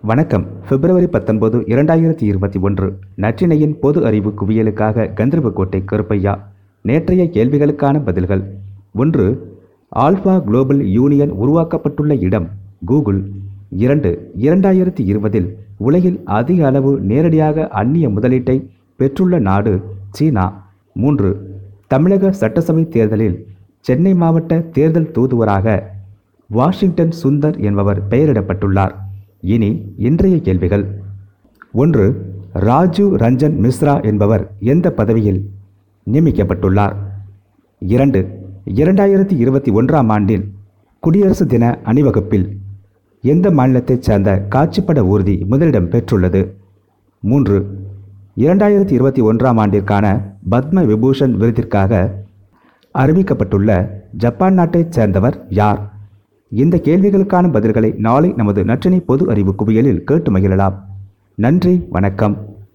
வணக்கம். பிப்ரவரி பத்தொன்பது இரண்டாயிரத்தி இருபத்தி ஒன்று. நற்றினையின் பொது அறிவு குவியலுக்காக கந்தர்வக்கோட்டை கருப்பையா. நேற்றைய கேள்விகளுக்கான பதில்கள். ஒன்று ஆல்பா குளோபல் யூனியன் உருவாக்கப்பட்டுள்ள இடம் கூகுள். இரண்டு இரண்டாயிரத்தி இருபதில் உலகில் அதிக அளவு நேரடியாக அந்நிய முதலீட்டை பெற்றுள்ள நாடு சீனா. மூன்று தமிழக சட்டசபை தேர்தலில் சென்னை மாவட்ட தேர்தல் தூதுவராக வாஷிங்டன் சுந்தர் என்பவர் பெயரிடப்பட்டுள்ளார். இனி இன்றைய கேள்விகள். ஒன்று ராஜு ரஞ்சன் மிஸ்ரா என்பவர் எந்த பதவியில் நியமிக்கப்பட்டுள்ளார்? இரண்டு இரண்டாயிரத்தி இருபத்தி ஒன்றாம் ஆண்டில் குடியரசு தின அணிவகுப்பில் எந்த மாநிலத்தைச் சேர்ந்த காட்சிப்பட ஊர்தி முதலிடம் பெற்றுள்ளது? மூன்று இரண்டாயிரத்தி இருபத்தி ஒன்றாம் ஆண்டிற்கான பத்ம விபூஷன் விருதிற்காக அறிவிக்கப்பட்டுள்ள ஜப்பான் நாட்டைச் சேர்ந்தவர் யார்? இந்த கேள்விகளுக்கான பதில்களை நாளை நமது நற்றினை பொது அறிவு குவியலில் கேட்டு மகிழலாம். நன்றி வணக்கம்.